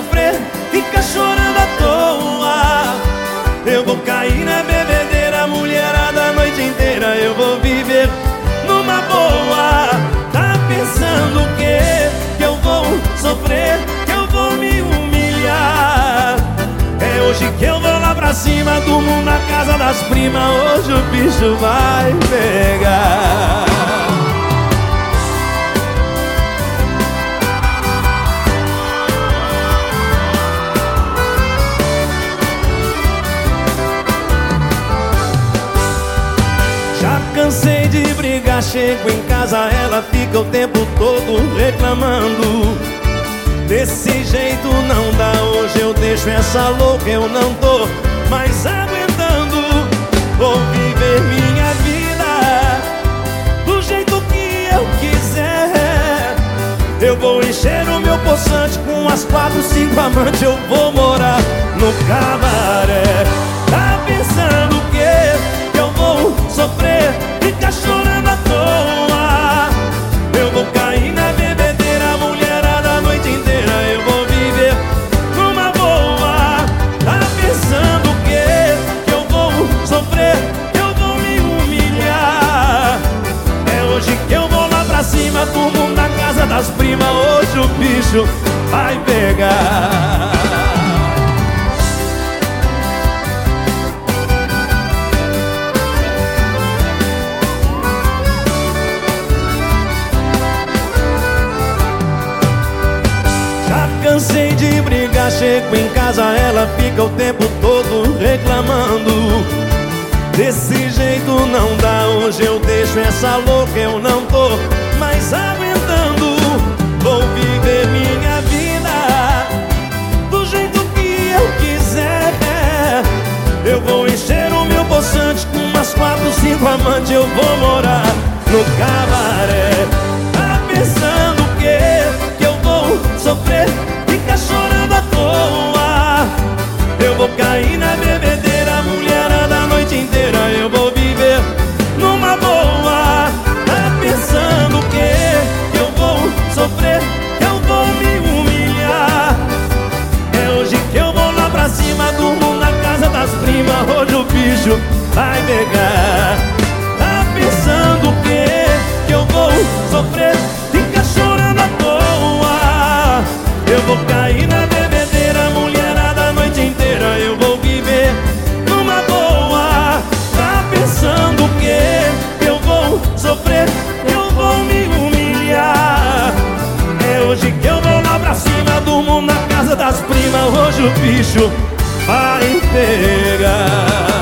sofrer, fica chorando à toa. Eu vou cair na bebedeira, mulherada a noite inteira Eu vou viver numa boa. Tá pensando o quê? Que eu vou sofrer, que eu vou me humilhar. É hoje que eu vou lá pra cima, durmo na casa das primas Hoje o bicho vai pegar cansei de brigar, chego em casa, ela fica o tempo todo reclamando. Desse jeito não dá, hoje eu deixo essa louca, eu não tô mais aguentando. Vou viver minha vida do jeito que eu quiser. Eu vou encher o meu poçante com as quatro, cinco amantes, eu vou morar no cabaré. Fica chorando à toa. Eu vou cair na bebedeira, mulherada a noite inteira Eu vou viver numa boa. Tá pensando o quê? Que eu vou sofrer, que eu vou me humilhar. É hoje que eu vou lá pra cima, turmo na casa das primas. Hoje o bicho vai pegar cansei de brigar, chego em casa, ela fica o tempo todo reclamando. Desse jeito não dá, hoje eu deixo essa louca, eu não tô mais aguentando. Vou viver minha vida do jeito que eu quiser. Eu vou encher o meu poçante com umas quatro, cinco amantes, eu vou morar no cabaré. Bicho vai pegar. Tá pensando o? Que eu vou sofrer, fica chorando à toa. Eu vou cair na bebedeira, mulherada a noite inteira Eu vou viver numa boa. Tá pensando o? Que eu vou sofrer, eu vou me humilhar? É hoje que eu vou lá pra cima, durmo na casa das primas Hoje o bicho vai pegar